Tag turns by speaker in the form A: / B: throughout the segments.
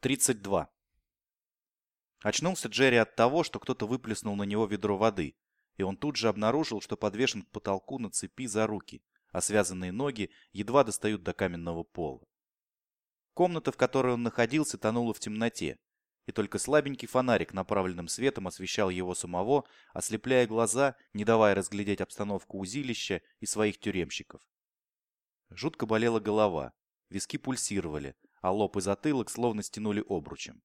A: 32. Очнулся Джерри от того, что кто-то выплеснул на него ведро воды, и он тут же обнаружил, что подвешен к потолку на цепи за руки, а связанные ноги едва достают до каменного пола. Комната, в которой он находился, тонула в темноте, и только слабенький фонарик направленным светом освещал его самого, ослепляя глаза, не давая разглядеть обстановку узилища и своих тюремщиков. Жутко болела голова, виски пульсировали, а лоб и затылок словно стянули обручем.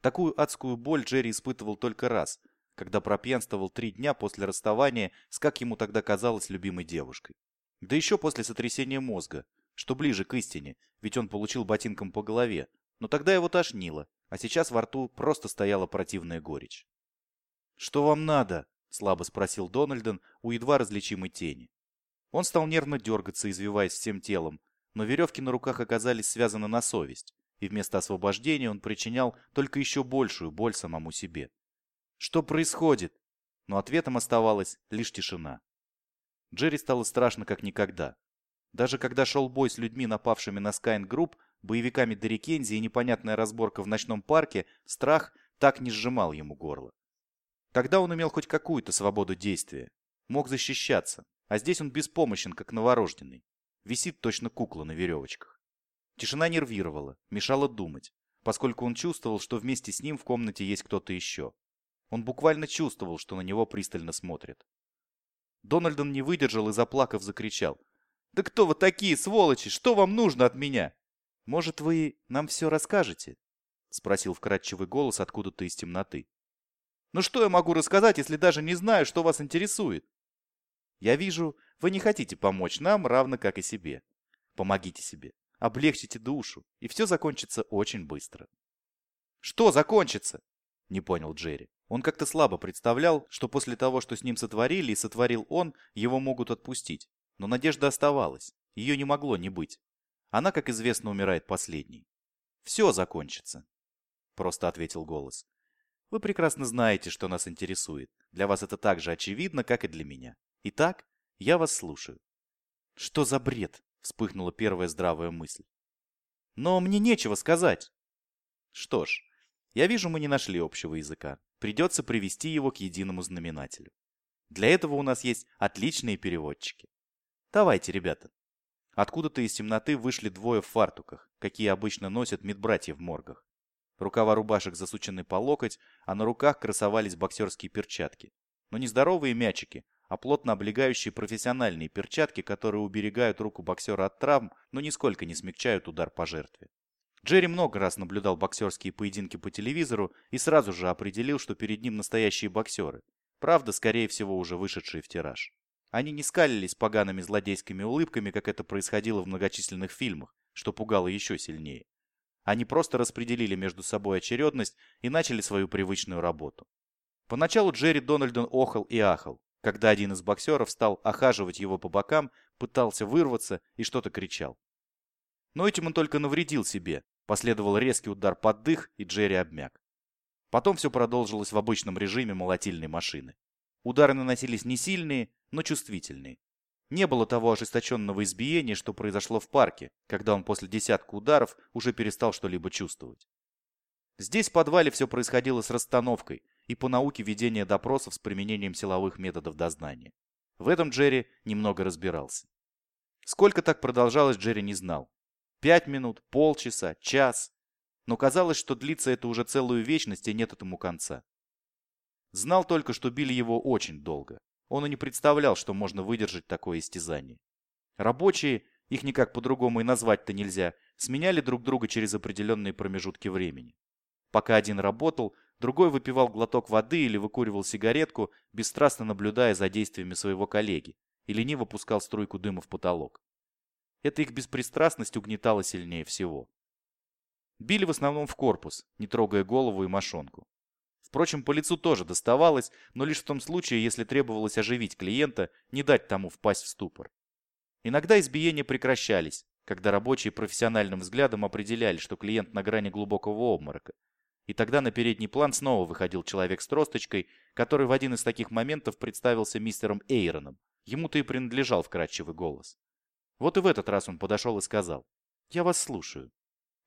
A: Такую адскую боль Джерри испытывал только раз, когда пропьянствовал три дня после расставания с, как ему тогда казалось, любимой девушкой. Да еще после сотрясения мозга, что ближе к истине, ведь он получил ботинком по голове, но тогда его тошнило, а сейчас во рту просто стояла противная горечь. «Что вам надо?» – слабо спросил Дональден у едва различимой тени. Он стал нервно дергаться, извиваясь всем телом, но веревки на руках оказались связаны на совесть, и вместо освобождения он причинял только еще большую боль самому себе. Что происходит? Но ответом оставалась лишь тишина. Джерри стало страшно как никогда. Даже когда шел бой с людьми, напавшими на Скайн Групп, боевиками Дерикензи и непонятная разборка в ночном парке, страх так не сжимал ему горло. Тогда он имел хоть какую-то свободу действия. Мог защищаться, а здесь он беспомощен, как новорожденный. Висит точно кукла на веревочках. Тишина нервировала, мешала думать, поскольку он чувствовал, что вместе с ним в комнате есть кто-то еще. Он буквально чувствовал, что на него пристально смотрят. Дональдон не выдержал и, заплакав, закричал. «Да кто вы такие, сволочи? Что вам нужно от меня?» «Может, вы нам все расскажете?» — спросил вкрадчивый голос откуда-то из темноты. «Ну что я могу рассказать, если даже не знаю, что вас интересует?» «Я вижу, вы не хотите помочь нам, равно как и себе. Помогите себе, облегчите душу, и все закончится очень быстро». «Что закончится?» — не понял Джерри. Он как-то слабо представлял, что после того, что с ним сотворили и сотворил он, его могут отпустить. Но надежда оставалась. Ее не могло не быть. Она, как известно, умирает последней. «Все закончится», — просто ответил голос. «Вы прекрасно знаете, что нас интересует. Для вас это так же очевидно, как и для меня. Итак, я вас слушаю». «Что за бред?» — вспыхнула первая здравая мысль. «Но мне нечего сказать». «Что ж, я вижу, мы не нашли общего языка. Придется привести его к единому знаменателю. Для этого у нас есть отличные переводчики. Давайте, ребята, Откуда-то из темноты вышли двое в фартуках, какие обычно носят медбратья в моргах. Рукава рубашек засучены по локоть, а на руках красовались боксерские перчатки. Но не здоровые мячики, а плотно облегающие профессиональные перчатки, которые уберегают руку боксера от травм, но нисколько не смягчают удар по жертве. Джерри много раз наблюдал боксерские поединки по телевизору и сразу же определил, что перед ним настоящие боксеры. Правда, скорее всего, уже вышедшие в тираж. Они не скалились погаными злодейскими улыбками, как это происходило в многочисленных фильмах, что пугало еще сильнее. Они просто распределили между собой очередность и начали свою привычную работу. Поначалу Джерри Дональдон охал и ахал, когда один из боксеров стал охаживать его по бокам, пытался вырваться и что-то кричал. Но этим он только навредил себе. Последовал резкий удар под дых, и Джерри обмяк. Потом все продолжилось в обычном режиме молотильной машины. Удары наносились не сильные, но чувствительные. Не было того ожесточенного избиения, что произошло в парке, когда он после десятка ударов уже перестал что-либо чувствовать. Здесь в подвале все происходило с расстановкой и по науке ведения допросов с применением силовых методов дознания. В этом Джерри немного разбирался. Сколько так продолжалось, Джерри не знал. Пять минут, полчаса, час. Но казалось, что длится это уже целую вечность и нет этому конца. Знал только, что били его очень долго. Он и не представлял, что можно выдержать такое истязание. Рабочие, их никак по-другому и назвать-то нельзя, сменяли друг друга через определенные промежутки времени. Пока один работал, другой выпивал глоток воды или выкуривал сигаретку, бесстрастно наблюдая за действиями своего коллеги, и лениво пускал струйку дыма в потолок. Эта их беспристрастность угнетала сильнее всего. Били в основном в корпус, не трогая голову и мошонку. Впрочем, по лицу тоже доставалось, но лишь в том случае, если требовалось оживить клиента, не дать тому впасть в ступор. Иногда избиения прекращались, когда рабочие профессиональным взглядом определяли, что клиент на грани глубокого обморока. И тогда на передний план снова выходил человек с тросточкой, который в один из таких моментов представился мистером Эйроном. Ему-то и принадлежал вкрадчивый голос. Вот и в этот раз он подошел и сказал. «Я вас слушаю».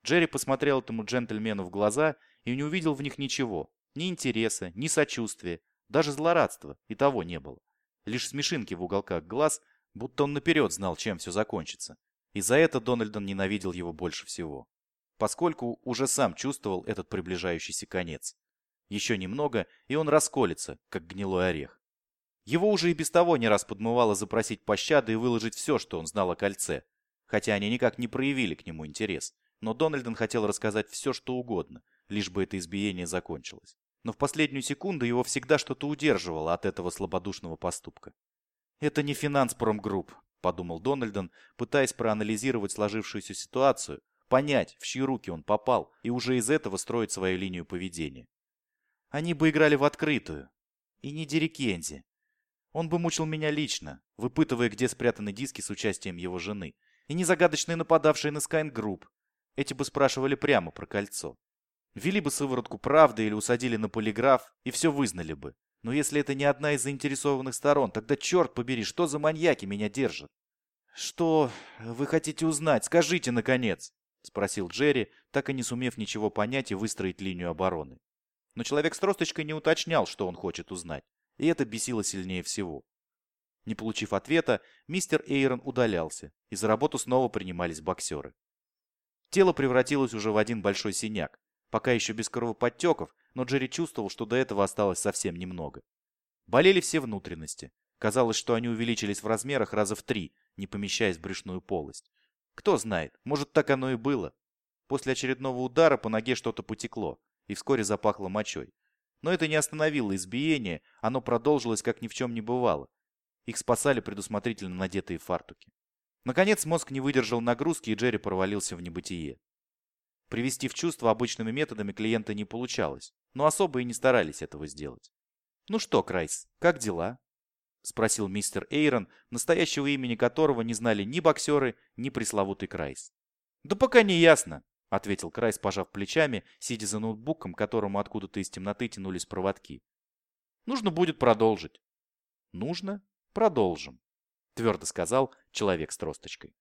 A: Джерри посмотрел этому джентльмену в глаза и не увидел в них ничего. Ни интереса, ни сочувствия, даже злорадства, и того не было. Лишь смешинки в уголках глаз, будто он наперед знал, чем все закончится. И за это Дональдон ненавидел его больше всего. Поскольку уже сам чувствовал этот приближающийся конец. Еще немного, и он расколется, как гнилой орех. Его уже и без того не раз подмывало запросить пощады и выложить все, что он знал о кольце. Хотя они никак не проявили к нему интерес. Но Дональдон хотел рассказать все, что угодно, лишь бы это избиение закончилось. Но в последнюю секунду его всегда что-то удерживало от этого слабодушного поступка. «Это не финанс промгрупп», — подумал Дональдон, пытаясь проанализировать сложившуюся ситуацию, понять, в чьи руки он попал, и уже из этого строить свою линию поведения. Они бы играли в открытую. И не Дерри Кензи. Он бы мучил меня лично, выпытывая, где спрятаны диски с участием его жены. И не загадочные нападавшие на Скайн Групп. Эти бы спрашивали прямо про кольцо. Ввели бы сыворотку правды или усадили на полиграф, и все вызнали бы. Но если это не одна из заинтересованных сторон, тогда черт побери, что за маньяки меня держат? «Что вы хотите узнать? Скажите, наконец!» — спросил Джерри, так и не сумев ничего понять и выстроить линию обороны. Но человек с тросточкой не уточнял, что он хочет узнать и это бесило сильнее всего. Не получив ответа, мистер Эйрон удалялся, и за работу снова принимались боксеры. Тело превратилось уже в один большой синяк, пока еще без кровоподтеков, но Джерри чувствовал, что до этого осталось совсем немного. Болели все внутренности. Казалось, что они увеличились в размерах раза в три, не помещаясь в брюшную полость. Кто знает, может так оно и было. После очередного удара по ноге что-то потекло, и вскоре запахло мочой. Но это не остановило избиение, оно продолжилось, как ни в чем не бывало. Их спасали предусмотрительно надетые фартуки. Наконец мозг не выдержал нагрузки, и Джерри провалился в небытие. Привести в чувство обычными методами клиента не получалось, но особо и не старались этого сделать. «Ну что, Крайс, как дела?» — спросил мистер Эйрон, настоящего имени которого не знали ни боксеры, ни пресловутый Крайс. «Да пока не ясно. — ответил Крайс, пожав плечами, сидя за ноутбуком, которому откуда-то из темноты тянулись проводки. «Нужно будет продолжить». «Нужно? Продолжим», — твердо сказал человек с тросточкой.